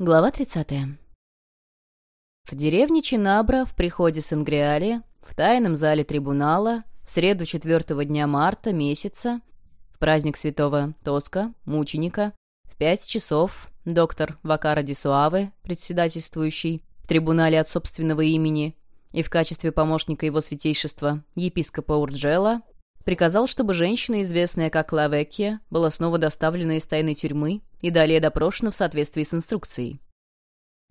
Глава 30. В деревне Чинабра, в приходе Сангриали, в тайном зале трибунала, в среду четвертого дня марта месяца, в праздник святого Тоска, мученика, в пять часов доктор Вакара Дисуаве, председательствующий в трибунале от собственного имени, и в качестве помощника его святейшества епископа Урджела, приказал, чтобы женщина, известная как Лавекия, была снова доставлена из тайной тюрьмы и далее допрошена в соответствии с инструкцией.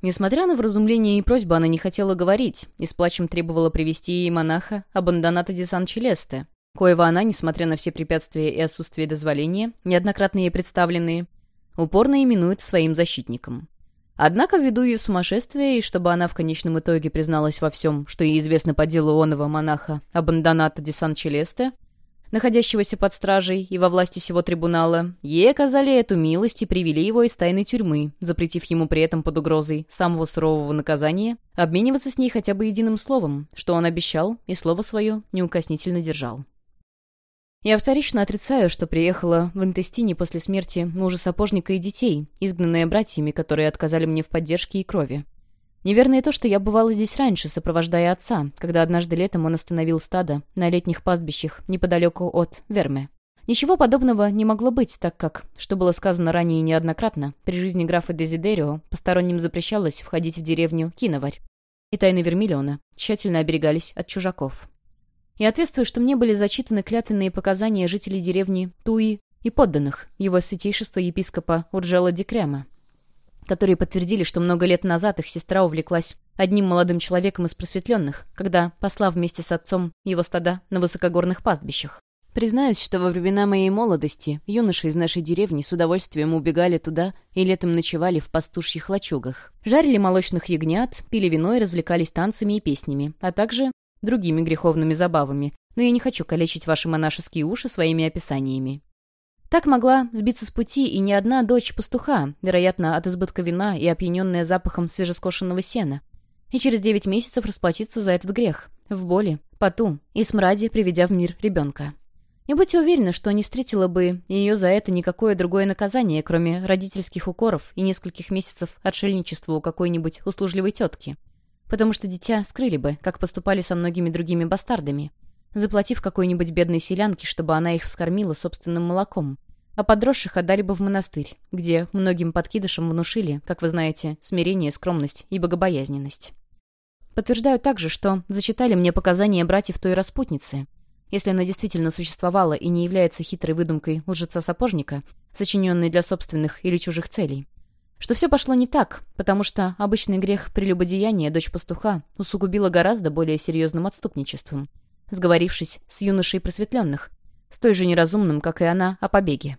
Несмотря на вразумление и просьбу, она не хотела говорить, и с плачем требовала привести ей монаха Абандоната де Сан-Челесте, коего она, несмотря на все препятствия и отсутствие дозволения, неоднократно ей представленные, упорно именует своим защитником. Однако, ввиду ее сумасшествия, и чтобы она в конечном итоге призналась во всем, что ей известно по делу оного монаха Абандоната де Сан-Челесте, находящегося под стражей и во власти сего трибунала, ей оказали эту милость и привели его из тайной тюрьмы, запретив ему при этом под угрозой самого сурового наказания обмениваться с ней хотя бы единым словом, что он обещал и слово свое неукоснительно держал. Я вторично отрицаю, что приехала в Интестине после смерти мужа сапожника и детей, изгнанная братьями, которые отказали мне в поддержке и крови. Неверно и то, что я бывала здесь раньше, сопровождая отца, когда однажды летом он остановил стадо на летних пастбищах неподалеку от Верме. Ничего подобного не могло быть, так как, что было сказано ранее неоднократно, при жизни графа Дезидерио посторонним запрещалось входить в деревню Киноварь. И тайны Вермиллиона тщательно оберегались от чужаков. Я ответствую, что мне были зачитаны клятвенные показания жителей деревни Туи и подданных, его святейшества епископа Урджела Декрема, которые подтвердили, что много лет назад их сестра увлеклась одним молодым человеком из просветленных, когда посла вместе с отцом его стада на высокогорных пастбищах. Признаюсь, что во времена моей молодости юноши из нашей деревни с удовольствием убегали туда и летом ночевали в пастушьих лачугах. Жарили молочных ягнят, пили вино и развлекались танцами и песнями, а также другими греховными забавами, но я не хочу калечить ваши монашеские уши своими описаниями. Так могла сбиться с пути и не одна дочь пастуха, вероятно, от избытка вина и опьяненная запахом свежескошенного сена. И через девять месяцев расплатиться за этот грех. В боли, поту и смраде, приведя в мир ребенка. И будьте уверены, что не встретила бы ее за это никакое другое наказание, кроме родительских укоров и нескольких месяцев отшельничества у какой-нибудь услужливой тетки. Потому что дитя скрыли бы, как поступали со многими другими бастардами заплатив какой-нибудь бедной селянке, чтобы она их вскормила собственным молоком. А подросших отдали бы в монастырь, где многим подкидышам внушили, как вы знаете, смирение, скромность и богобоязненность. Подтверждаю также, что зачитали мне показания братьев той распутницы. Если она действительно существовала и не является хитрой выдумкой лжеца-сапожника, сочиненной для собственных или чужих целей. Что все пошло не так, потому что обычный грех прелюбодеяния дочь пастуха усугубила гораздо более серьезным отступничеством — сговорившись с юношей просветленных, с той же неразумным, как и она, о побеге.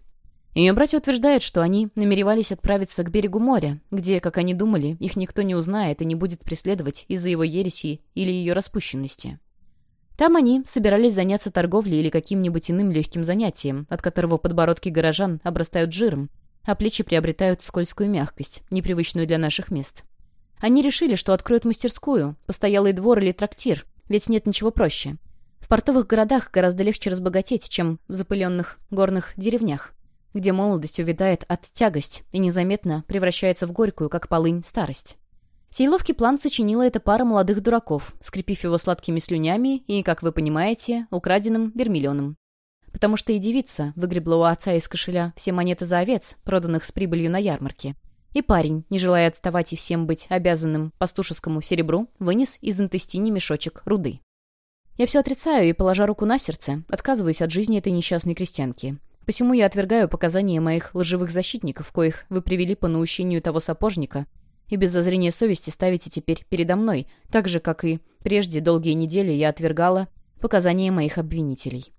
Ее братья утверждают, что они намеревались отправиться к берегу моря, где, как они думали, их никто не узнает и не будет преследовать из-за его ереси или ее распущенности. Там они собирались заняться торговлей или каким-нибудь иным легким занятием, от которого подбородки горожан обрастают жиром, а плечи приобретают скользкую мягкость, непривычную для наших мест. Они решили, что откроют мастерскую, постоялый двор или трактир, ведь нет ничего проще. В портовых городах гораздо легче разбогатеть, чем в запыленных горных деревнях, где молодость увядает от тягость и незаметно превращается в горькую, как полынь, старость. Сей ловкий план сочинила эта пара молодых дураков, скрепив его сладкими слюнями и, как вы понимаете, украденным вермиллионом. Потому что и девица выгребла у отца из кошеля все монеты за овец, проданных с прибылью на ярмарке. И парень, не желая отставать и всем быть обязанным пастушескому серебру, вынес из интестини мешочек руды. Я все отрицаю и, положа руку на сердце, отказываюсь от жизни этой несчастной крестьянки. Посему я отвергаю показания моих лживых защитников, коих вы привели по наущению того сапожника, и без зазрения совести ставите теперь передо мной, так же, как и прежде долгие недели я отвергала показания моих обвинителей.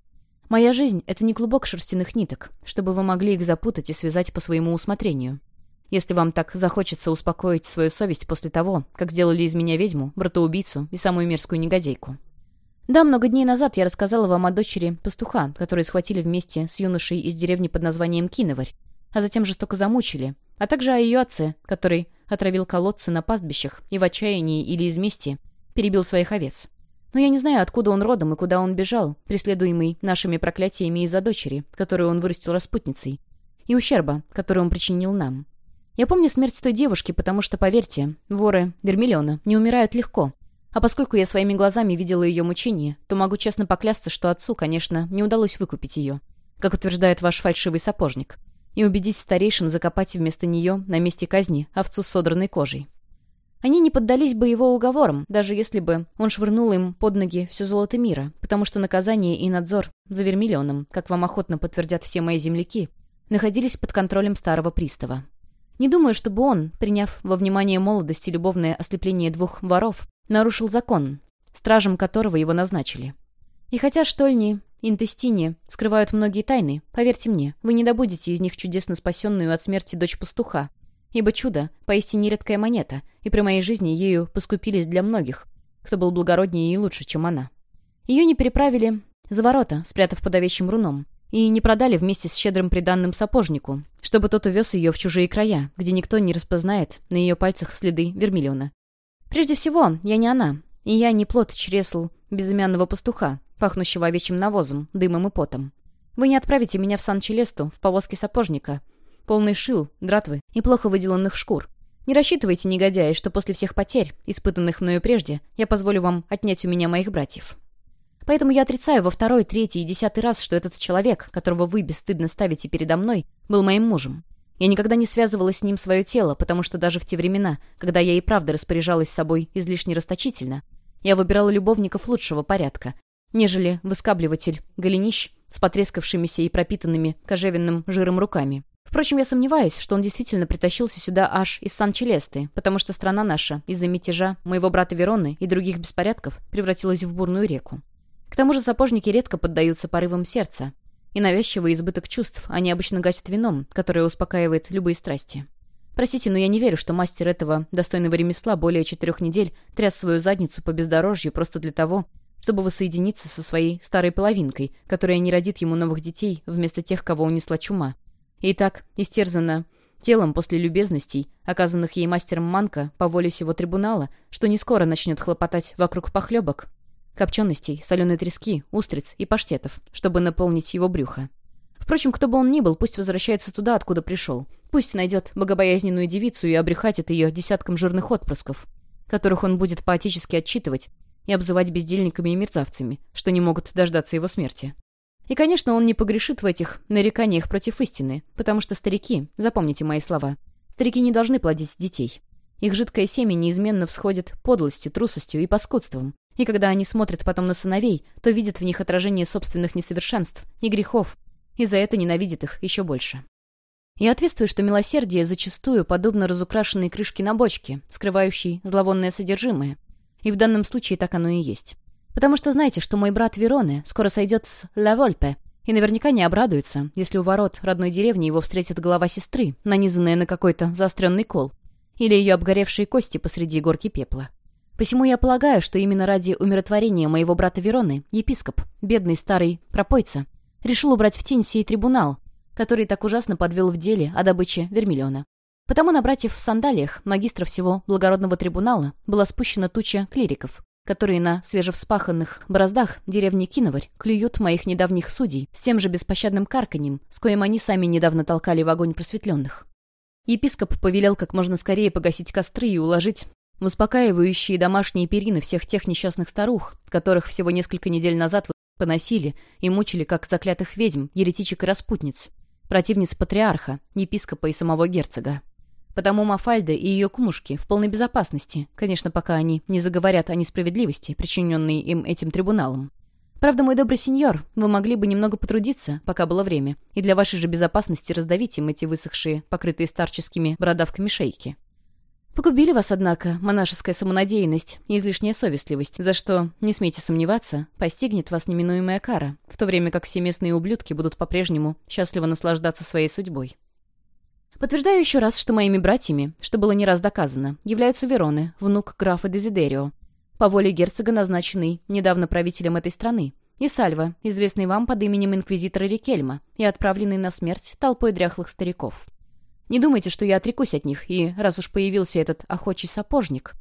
Моя жизнь — это не клубок шерстяных ниток, чтобы вы могли их запутать и связать по своему усмотрению. Если вам так захочется успокоить свою совесть после того, как сделали из меня ведьму, братоубийцу и самую мерзкую негодейку. Да, много дней назад я рассказала вам о дочери пастуха, которую схватили вместе с юношей из деревни под названием Киноварь, а затем жестоко замучили, а также о ее отце, который отравил колодцы на пастбищах и в отчаянии или из мести перебил своих овец. Но я не знаю, откуда он родом и куда он бежал, преследуемый нашими проклятиями из-за дочери, которую он вырастил распутницей, и ущерба, который он причинил нам. Я помню смерть той девушки, потому что, поверьте, воры Вермиллиона не умирают легко. А поскольку я своими глазами видела ее мучение, то могу честно поклясться, что отцу, конечно, не удалось выкупить ее, как утверждает ваш фальшивый сапожник, и убедить старейшин закопать вместо нее на месте казни овцу с содранной кожей. Они не поддались бы его уговорам, даже если бы он швырнул им под ноги все золото мира, потому что наказание и надзор за Вермиллионом, как вам охотно подтвердят все мои земляки, находились под контролем старого пристава. Не думаю, чтобы он, приняв во внимание молодость и любовное ослепление двух воров, нарушил закон, стражем которого его назначили. И хотя штольни Интестини скрывают многие тайны, поверьте мне, вы не добудете из них чудесно спасенную от смерти дочь пастуха, ибо чудо — поистине редкая монета, и при моей жизни ею поскупились для многих, кто был благороднее и лучше, чем она. Ее не переправили за ворота, спрятав под овечьим руном, и не продали вместе с щедрым приданным сапожнику, чтобы тот увез ее в чужие края, где никто не распознает на ее пальцах следы вермиллиона. Прежде всего, я не она, и я не плод чресл безымянного пастуха, пахнущего овечьим навозом, дымом и потом. Вы не отправите меня в Сан-Челесту в повозке сапожника, полный шил, дратвы и плохо выделанных шкур. Не рассчитывайте, негодяи, что после всех потерь, испытанных мною прежде, я позволю вам отнять у меня моих братьев. Поэтому я отрицаю во второй, третий и десятый раз, что этот человек, которого вы бесстыдно ставите передо мной, был моим мужем. Я никогда не связывала с ним свое тело, потому что даже в те времена, когда я и правда распоряжалась собой излишне расточительно, я выбирала любовников лучшего порядка, нежели выскабливатель голенищ с потрескавшимися и пропитанными кожевенным жиром руками. Впрочем, я сомневаюсь, что он действительно притащился сюда аж из Сан-Челесты, потому что страна наша из-за мятежа моего брата Вероны и других беспорядков превратилась в бурную реку. К тому же сапожники редко поддаются порывам сердца. И навязчивый избыток чувств они обычно гасят вином, которое успокаивает любые страсти. Простите, но я не верю, что мастер этого достойного ремесла более четырех недель тряс свою задницу по бездорожью просто для того, чтобы воссоединиться со своей старой половинкой, которая не родит ему новых детей вместо тех, кого унесла чума. И так, истерзана телом после любезностей, оказанных ей мастером Манка по воле всего трибунала, что не скоро начнет хлопотать вокруг похлебок, копченостей, соленой трески, устриц и паштетов, чтобы наполнить его брюхо. Впрочем, кто бы он ни был, пусть возвращается туда, откуда пришел. Пусть найдет богобоязненную девицу и обрехатит ее десяткам жирных отпрысков, которых он будет поотечески отчитывать и обзывать бездельниками и мерзавцами, что не могут дождаться его смерти. И, конечно, он не погрешит в этих нареканиях против истины, потому что старики, запомните мои слова, старики не должны плодить детей. Их жидкое семя неизменно всходит подлостью, трусостью и паскудством, и когда они смотрят потом на сыновей, то видят в них отражение собственных несовершенств и грехов, и за это ненавидят их еще больше. Я ответствую, что милосердие зачастую подобно разукрашенной крышке на бочке, скрывающей зловонное содержимое. И в данном случае так оно и есть. Потому что знаете, что мой брат Вероне скоро сойдет с Ла Вольпе, и наверняка не обрадуется, если у ворот родной деревни его встретит голова сестры, нанизанная на какой-то заостренный кол, или ее обгоревшие кости посреди горки пепла. Посему я полагаю, что именно ради умиротворения моего брата Вероны епископ, бедный старый пропойца, решил убрать в тень сей трибунал, который так ужасно подвел в деле о добыче вермиллиона. Потому на братьев в сандалиях, магистров всего благородного трибунала, была спущена туча клириков, которые на свежевспаханных бороздах деревни Киноварь клюют моих недавних судей с тем же беспощадным карканьем, с коим они сами недавно толкали в огонь просветленных. Епископ повелел как можно скорее погасить костры и уложить успокаивающие домашние перины всех тех несчастных старух, которых всего несколько недель назад поносили и мучили как заклятых ведьм, еретичек и распутниц, противниц патриарха, епископа и самого герцога. Потому Мафальда и ее кумушки в полной безопасности, конечно, пока они не заговорят о несправедливости, причиненной им этим трибуналом. Правда, мой добрый сеньор, вы могли бы немного потрудиться, пока было время, и для вашей же безопасности раздавить им эти высохшие, покрытые старческими бородавками шейки. Погубили вас, однако, монашеская самонадеянность и излишняя совестливость, за что, не смейте сомневаться, постигнет вас неминуемая кара, в то время как все местные ублюдки будут по-прежнему счастливо наслаждаться своей судьбой. Подтверждаю еще раз, что моими братьями, что было не раз доказано, являются Вероны, внук графа Дезидерио, по воле герцога назначенный недавно правителем этой страны, и Сальва, известный вам под именем инквизитора Рикельма и отправленный на смерть толпой дряхлых стариков. Не думайте, что я отрекусь от них, и раз уж появился этот охочий сапожник,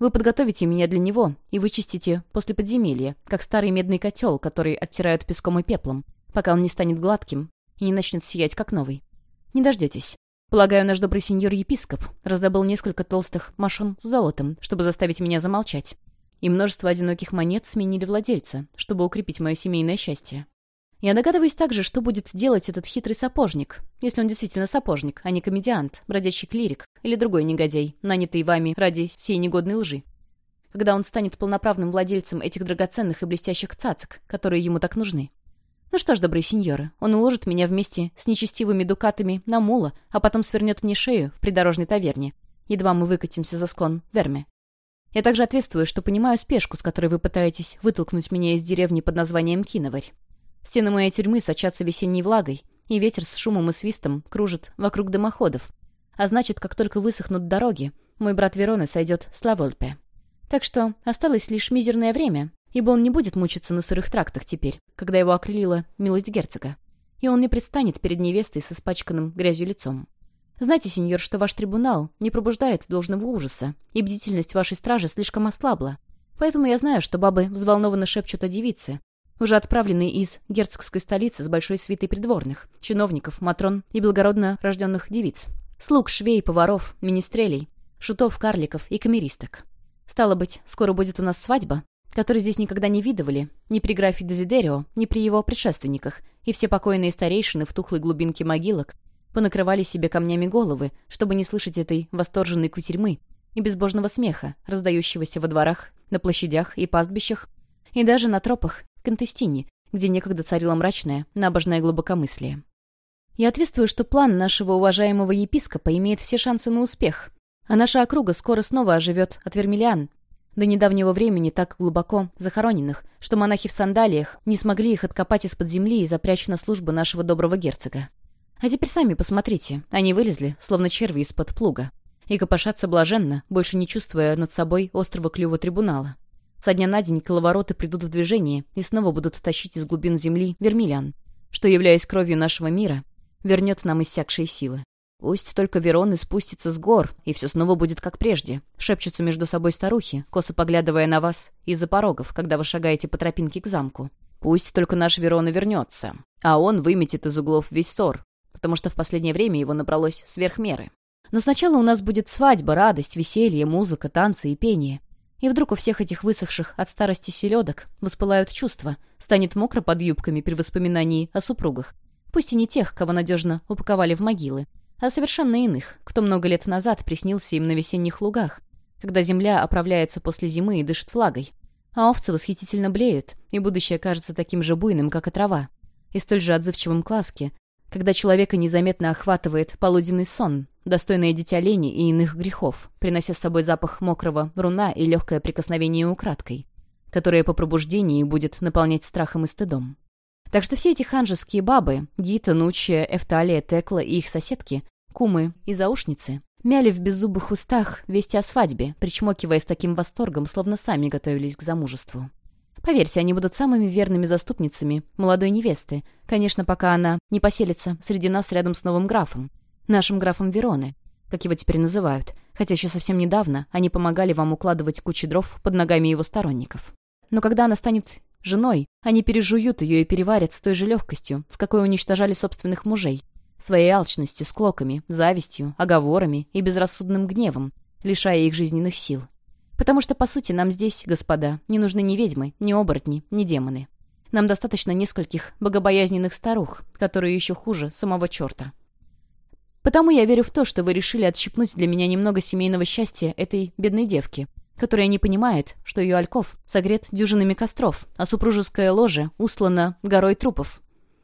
вы подготовите меня для него и вычистите после подземелья, как старый медный котел, который оттирают песком и пеплом, пока он не станет гладким и не начнет сиять, как новый. Не дождетесь. Полагаю, наш добрый сеньор-епископ раздобыл несколько толстых машин с золотом, чтобы заставить меня замолчать. И множество одиноких монет сменили владельца, чтобы укрепить мое семейное счастье. Я догадываюсь также, что будет делать этот хитрый сапожник, если он действительно сапожник, а не комедиант, бродячий клирик или другой негодяй, нанятый вами ради всей негодной лжи. Когда он станет полноправным владельцем этих драгоценных и блестящих цацок, которые ему так нужны. Ну что ж, добрые сеньоры, он уложит меня вместе с нечестивыми дукатами на мула, а потом свернет мне шею в придорожной таверне. Едва мы выкатимся за склон Верме. Я также ответствую, что понимаю спешку, с которой вы пытаетесь вытолкнуть меня из деревни под названием Киноварь. Стены моей тюрьмы сочатся весенней влагой, и ветер с шумом и свистом кружит вокруг дымоходов. А значит, как только высохнут дороги, мой брат Вероны сойдет с Лавольпе. Так что осталось лишь мизерное время, ибо он не будет мучиться на сырых трактах теперь, когда его окрылила милость герцога. И он не предстанет перед невестой с испачканным грязью лицом. Знаете, сеньор, что ваш трибунал не пробуждает должного ужаса, и бдительность вашей стражи слишком ослабла. Поэтому я знаю, что бабы взволнованно шепчут о девице, уже отправленной из герцогской столицы с большой свитой придворных, чиновников, матрон и благородно рожденных девиц. Слуг, швей, поваров, министрелей, шутов, карликов и камеристок. Стало быть, скоро будет у нас свадьба, который здесь никогда не видывали, ни при графе Дезидерио, ни при его предшественниках, и все покойные старейшины в тухлой глубинке могилок понакрывали себе камнями головы, чтобы не слышать этой восторженной кутерьмы и безбожного смеха, раздающегося во дворах, на площадях и пастбищах, и даже на тропах Контестини, где некогда царило мрачное, набожное глубокомыслие. Я ответствую, что план нашего уважаемого епископа имеет все шансы на успех, а наша округа скоро снова оживет от вермиллиан, до недавнего времени так глубоко захороненных, что монахи в сандалиях не смогли их откопать из-под земли и запрячь на службу нашего доброго герцога. А теперь сами посмотрите, они вылезли, словно черви из-под плуга, и копошатся блаженно, больше не чувствуя над собой острого клюва трибунала. Со дня на день коловороты придут в движение и снова будут тащить из глубин земли вермилян, что, являясь кровью нашего мира, вернет нам иссякшие силы. Пусть только Вероны спустится с гор, и все снова будет как прежде. Шепчутся между собой старухи, косо поглядывая на вас из-за порогов, когда вы шагаете по тропинке к замку. Пусть только наш Верона вернется, а он выметит из углов весь ссор, потому что в последнее время его набралось сверх меры. Но сначала у нас будет свадьба, радость, веселье, музыка, танцы и пение. И вдруг у всех этих высохших от старости селедок воспылают чувства, станет мокро под юбками при воспоминании о супругах. Пусть и не тех, кого надежно упаковали в могилы, а совершенно иных, кто много лет назад приснился им на весенних лугах, когда земля оправляется после зимы и дышит влагой, а овцы восхитительно блеют, и будущее кажется таким же буйным, как и трава, и столь же отзывчивым к ласке, когда человека незаметно охватывает полуденный сон, достойное дитя лени и иных грехов, принося с собой запах мокрого руна и легкое прикосновение украдкой, которое по пробуждении будет наполнять страхом и стыдом. Так что все эти ханжеские бабы, Гита, Нучия, Эфталия, Текла и их соседки, кумы и заушницы, мяли в беззубых устах вести о свадьбе, причмокивая с таким восторгом, словно сами готовились к замужеству. Поверьте, они будут самыми верными заступницами молодой невесты, конечно, пока она не поселится среди нас рядом с новым графом, нашим графом Вероны, как его теперь называют, хотя еще совсем недавно они помогали вам укладывать кучи дров под ногами его сторонников. Но когда она станет женой, они пережуют ее и переварят с той же легкостью, с какой уничтожали собственных мужей. Своей алчностью, склоками, завистью, оговорами и безрассудным гневом, лишая их жизненных сил. Потому что, по сути, нам здесь, господа, не нужны ни ведьмы, ни оборотни, ни демоны. Нам достаточно нескольких богобоязненных старух, которые еще хуже самого черта. Потому я верю в то, что вы решили отщипнуть для меня немного семейного счастья этой бедной девки, которая не понимает, что ее альков согрет дюжинами костров, а супружеское ложе услано горой трупов,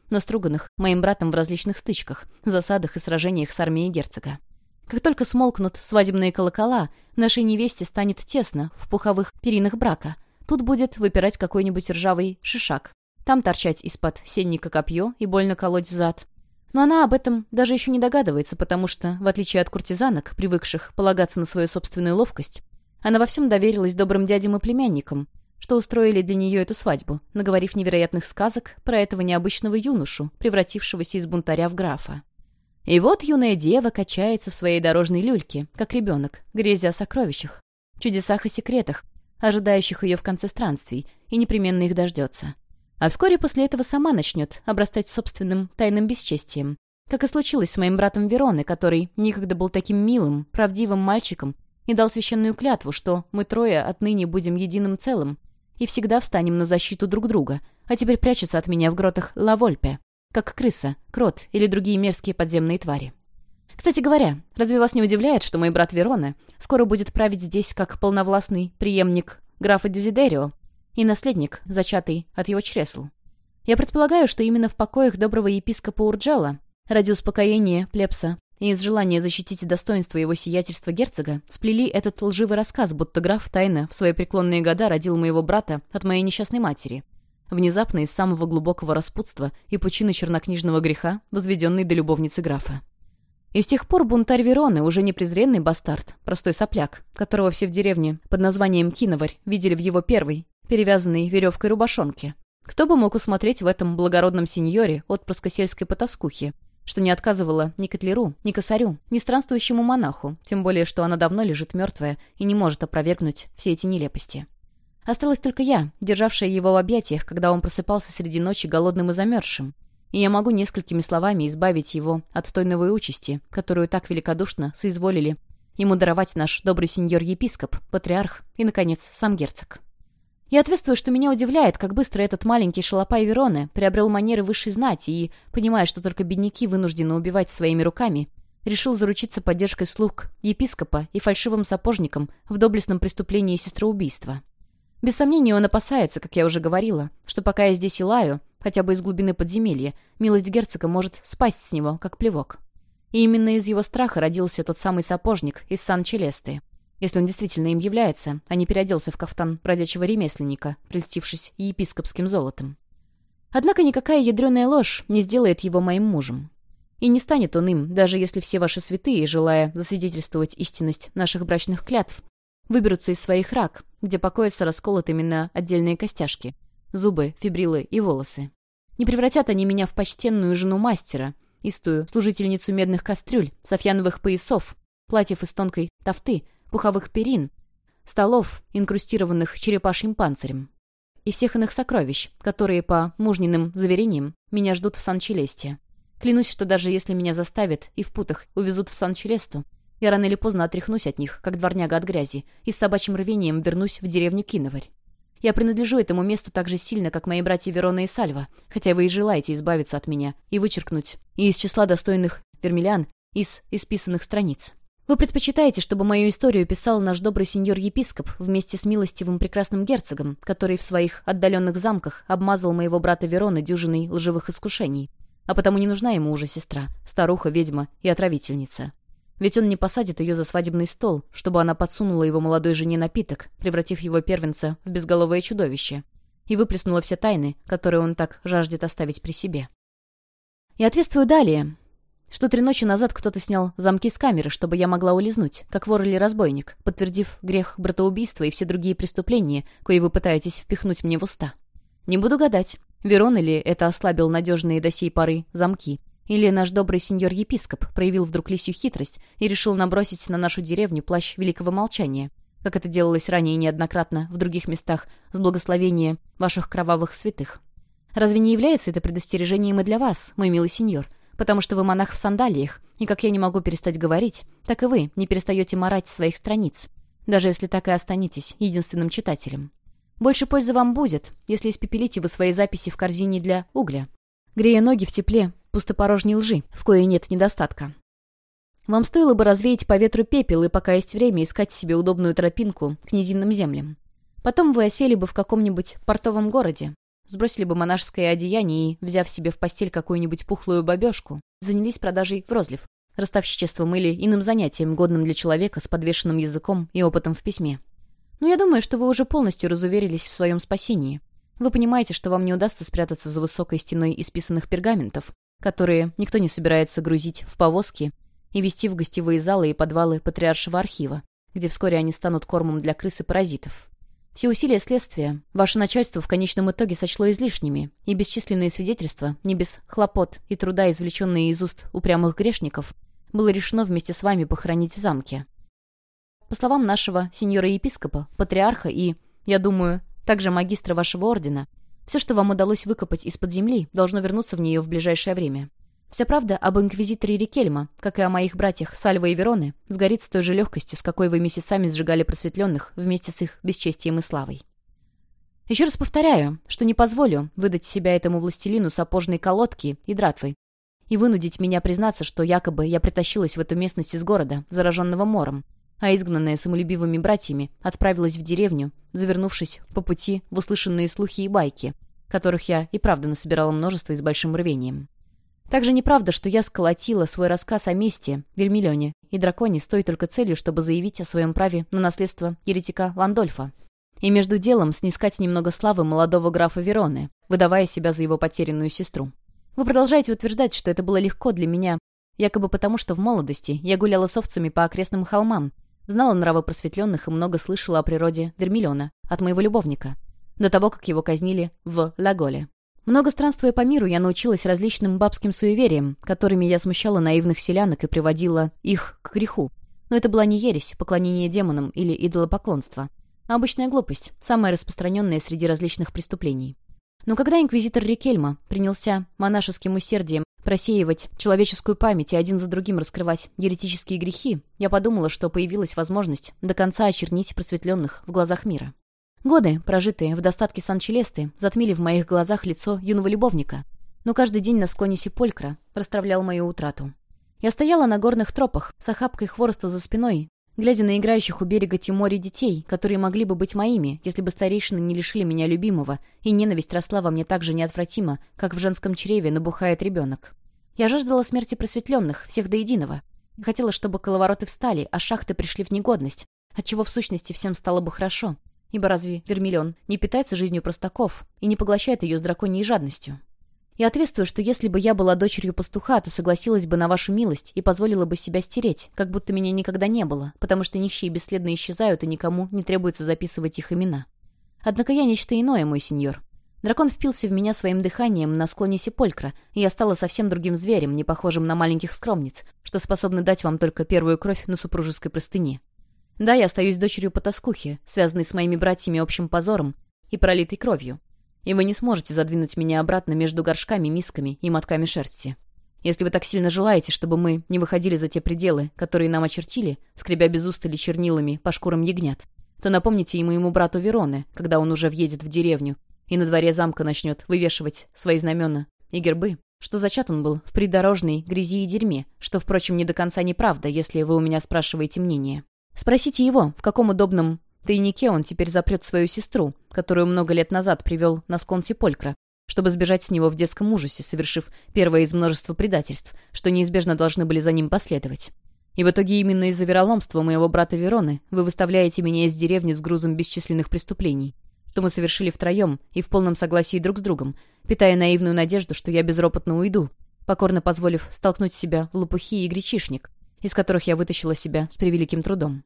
наструганных моим братом в различных стычках, засадах и сражениях с армией герцога. Как только смолкнут свадебные колокола, нашей невесте станет тесно в пуховых перинах брака. Тут будет выпирать какой-нибудь ржавый шишак. Там торчать из-под сенника копье и больно колоть взад. Но она об этом даже еще не догадывается, потому что, в отличие от куртизанок, привыкших полагаться на свою собственную ловкость, она во всем доверилась добрым дядям и племянникам, что устроили для нее эту свадьбу, наговорив невероятных сказок про этого необычного юношу, превратившегося из бунтаря в графа. И вот юная дева качается в своей дорожной люльке, как ребенок, грезя о сокровищах, чудесах и секретах, ожидающих ее в конце странствий, и непременно их дождется. А вскоре после этого сама начнет обрастать собственным тайным бесчестием, Как и случилось с моим братом Вероны, который некогда был таким милым, правдивым мальчиком и дал священную клятву, что мы трое отныне будем единым целым и всегда встанем на защиту друг друга, а теперь прячется от меня в гротах Лавольпе, как крыса, крот или другие мерзкие подземные твари. Кстати говоря, разве вас не удивляет, что мой брат Верона скоро будет править здесь как полновластный преемник графа Дезидерио и наследник, зачатый от его чресл? Я предполагаю, что именно в покоях доброго епископа Урджала, ради успокоения плебса и из желания защитить достоинство его сиятельства герцога, сплели этот лживый рассказ, будто граф тайно в свои преклонные года родил моего брата от моей несчастной матери. Внезапно из самого глубокого распутства и пучины чернокнижного греха, возведенной до любовницы графа. И с тех пор бунтарь Вероны уже не презренный бастард, простой сопляк, которого все в деревне под названием Киноварь видели в его первой, перевязанной веревкой рубашонке. Кто бы мог усмотреть в этом благородном сеньоре отпрыска сельской потаскухи, что не отказывала ни котлеру, ни косарю, ни странствующему монаху, тем более, что она давно лежит мертвая и не может опровергнуть все эти нелепости. Осталась только я, державшая его в объятиях, когда он просыпался среди ночи голодным и замерзшим. И я могу несколькими словами избавить его от той новой участи, которую так великодушно соизволили ему даровать наш добрый сеньор-епископ, патриарх и, наконец, сам герцог. Я ответствую, что меня удивляет, как быстро этот маленький шалопай Вероны приобрел манеры высшей знати и, понимая, что только бедняки вынуждены убивать своими руками, решил заручиться поддержкой слуг епископа и фальшивым сапожником в доблестном преступлении сестроубийства. Без сомнения, он опасается, как я уже говорила, что пока я здесь и лаю, хотя бы из глубины подземелья, милость герцога может спасть с него, как плевок. И именно из его страха родился тот самый сапожник из Сан-Челесты, если он действительно им является, а не переоделся в кафтан бродячего ремесленника, прельстившись епископским золотом. Однако никакая ядреная ложь не сделает его моим мужем. И не станет он им, даже если все ваши святые, желая засвидетельствовать истинность наших брачных клятв, выберутся из своих рак, где покоятся расколотыми на отдельные костяшки, зубы, фибрилы и волосы. Не превратят они меня в почтенную жену мастера, истую служительницу медных кастрюль, софьяновых поясов, платьев из тонкой тафты, пуховых перин, столов, инкрустированных черепашьим панцирем, и всех иных сокровищ, которые, по мужниным заверениям, меня ждут в Сан-Челесте. Клянусь, что даже если меня заставят и в путах увезут в Сан-Челесту, я рано или поздно отряхнусь от них, как дворняга от грязи, и с собачьим рвением вернусь в деревню Киноварь. Я принадлежу этому месту так же сильно, как мои братья Верона и Сальва, хотя вы и желаете избавиться от меня и вычеркнуть и из числа достойных вермелян из исписанных страниц. Вы предпочитаете, чтобы мою историю писал наш добрый сеньор-епископ вместе с милостивым прекрасным герцогом, который в своих отдаленных замках обмазал моего брата Верона дюжиной лживых искушений. А потому не нужна ему уже сестра, старуха, ведьма и отравительница. Ведь он не посадит ее за свадебный стол, чтобы она подсунула его молодой жене напиток, превратив его первенца в безголовое чудовище, и выплеснула все тайны, которые он так жаждет оставить при себе. И ответствую далее, что три ночи назад кто-то снял замки с камеры, чтобы я могла улизнуть, как вор или разбойник, подтвердив грех братоубийства и все другие преступления, кои вы пытаетесь впихнуть мне в уста. Не буду гадать, Верон или это ослабил надежные до сей поры замки, или наш добрый сеньор-епископ проявил вдруг лисью хитрость и решил набросить на нашу деревню плащ великого молчания, как это делалось ранее неоднократно в других местах с благословения ваших кровавых святых. Разве не является это предостережением и для вас, мой милый сеньор, потому что вы монах в сандалиях, и как я не могу перестать говорить, так и вы не перестаете марать своих страниц, даже если так и останетесь единственным читателем. Больше пользы вам будет, если испепелите вы свои записи в корзине для угля, грея ноги в тепле пустопорожней лжи, в коей нет недостатка. Вам стоило бы развеять по ветру пепел и, пока есть время, искать себе удобную тропинку к низинным землям. Потом вы осели бы в каком-нибудь портовом городе, Сбросили бы монашеское одеяние и, взяв себе в постель какую-нибудь пухлую бабешку, занялись продажей в розлив, ростовщичеством или иным занятием, годным для человека с подвешенным языком и опытом в письме. Но я думаю, что вы уже полностью разуверились в своем спасении. Вы понимаете, что вам не удастся спрятаться за высокой стеной исписанных пергаментов, которые никто не собирается грузить в повозки и вести в гостевые залы и подвалы патриаршего архива, где вскоре они станут кормом для крыс и паразитов. Все усилия следствия ваше начальство в конечном итоге сочло излишними, и бесчисленные свидетельства, не без хлопот и труда, извлеченные из уст упрямых грешников, было решено вместе с вами похоронить в замке. По словам нашего сеньора-епископа, патриарха и, я думаю, также магистра вашего ордена, все, что вам удалось выкопать из-под земли, должно вернуться в нее в ближайшее время. Вся правда об инквизиторе Рикельма, как и о моих братьях Сальва и Вероны, сгорит с той же легкостью, с какой вы месяцами сжигали просветленных вместе с их бесчестием и славой. Еще раз повторяю, что не позволю выдать себя этому властелину сапожной колодки и дратвы и вынудить меня признаться, что якобы я притащилась в эту местность из города, зараженного мором, а изгнанная самолюбивыми братьями отправилась в деревню, завернувшись по пути в услышанные слухи и байки, которых я и правда насобирала множество и с большим рвением. Также неправда, что я сколотила свой рассказ о месте, Вермиллионе и драконе с той только целью, чтобы заявить о своем праве на наследство еретика Ландольфа. И между делом снискать немного славы молодого графа Вероны, выдавая себя за его потерянную сестру. Вы продолжаете утверждать, что это было легко для меня, якобы потому, что в молодости я гуляла с овцами по окрестным холмам, знала нравы просветленных и много слышала о природе Вермиллиона от моего любовника, до того, как его казнили в Лаголе. Много странствуя по миру, я научилась различным бабским суевериям, которыми я смущала наивных селянок и приводила их к греху. Но это была не ересь, поклонение демонам или идолопоклонство, а обычная глупость, самая распространенная среди различных преступлений. Но когда инквизитор Рикельма принялся монашеским усердием просеивать человеческую память и один за другим раскрывать еретические грехи, я подумала, что появилась возможность до конца очернить просветленных в глазах мира. Годы, прожитые в достатке Сан-Челесты, затмили в моих глазах лицо юного любовника. Но каждый день на склоне Сиполькра расстравлял мою утрату. Я стояла на горных тропах с охапкой хвороста за спиной, глядя на играющих у берега Тимори детей, которые могли бы быть моими, если бы старейшины не лишили меня любимого, и ненависть росла во мне так же неотвратимо, как в женском чреве набухает ребенок. Я жаждала смерти просветленных, всех до единого. Хотела, чтобы коловороты встали, а шахты пришли в негодность, отчего в сущности всем стало бы хорошо. Ибо разве Вермиллион не питается жизнью простаков и не поглощает ее с драконьей жадностью? Я ответствую, что если бы я была дочерью пастуха, то согласилась бы на вашу милость и позволила бы себя стереть, как будто меня никогда не было, потому что нищие бесследно исчезают, и никому не требуется записывать их имена. Однако я нечто иное, мой сеньор. Дракон впился в меня своим дыханием на склоне Сеполькра, и я стала совсем другим зверем, не похожим на маленьких скромниц, что способны дать вам только первую кровь на супружеской простыне. Да, я остаюсь дочерью потаскухи, связанной с моими братьями общим позором и пролитой кровью. И вы не сможете задвинуть меня обратно между горшками, мисками и мотками шерсти. Если вы так сильно желаете, чтобы мы не выходили за те пределы, которые нам очертили, скребя без устали чернилами по шкурам ягнят, то напомните и моему брату Вероне, когда он уже въедет в деревню, и на дворе замка начнет вывешивать свои знамена и гербы, что зачат он был в придорожной грязи и дерьме, что, впрочем, не до конца неправда, если вы у меня спрашиваете мнение. Спросите его, в каком удобном тайнике он теперь запрет свою сестру, которую много лет назад привел на склон Сеполькра, чтобы сбежать с него в детском ужасе, совершив первое из множества предательств, что неизбежно должны были за ним последовать. И в итоге именно из-за вероломства моего брата Вероны вы выставляете меня из деревни с грузом бесчисленных преступлений, что мы совершили втроем и в полном согласии друг с другом, питая наивную надежду, что я безропотно уйду, покорно позволив столкнуть себя в лопухи и гречишник, из которых я вытащила себя с превеликим трудом.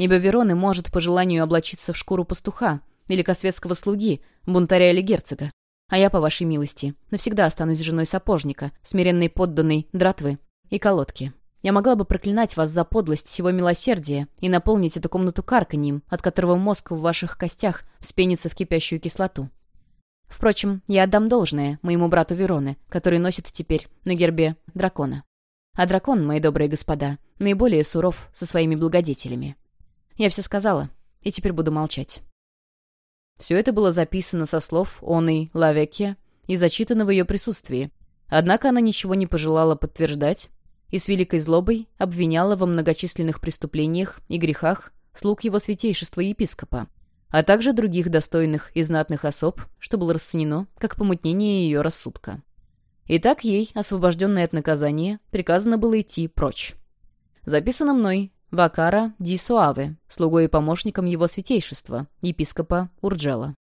Ибо Вероны может по желанию облачиться в шкуру пастуха, великосветского слуги, бунтаря или герцога. А я, по вашей милости, навсегда останусь женой сапожника, смиренной подданной дратвы и колодки. Я могла бы проклинать вас за подлость всего милосердия и наполнить эту комнату карканьем, от которого мозг в ваших костях вспенится в кипящую кислоту. Впрочем, я отдам должное моему брату Вероне, который носит теперь на гербе дракона. А дракон, мои добрые господа, наиболее суров со своими благодетелями. Я все сказала, и теперь буду молчать. Все это было записано со слов Оной Лавекке и зачитано в ее присутствии. Однако она ничего не пожелала подтверждать и с великой злобой обвиняла во многочисленных преступлениях и грехах слуг его святейшества епископа, а также других достойных и знатных особ, что было расценено как помутнение ее рассудка. И так ей, освобожденной от наказания, приказано было идти прочь. Записано мной Вакара Ди Суаве, слугой и помощником его святейшества, епископа Урджела.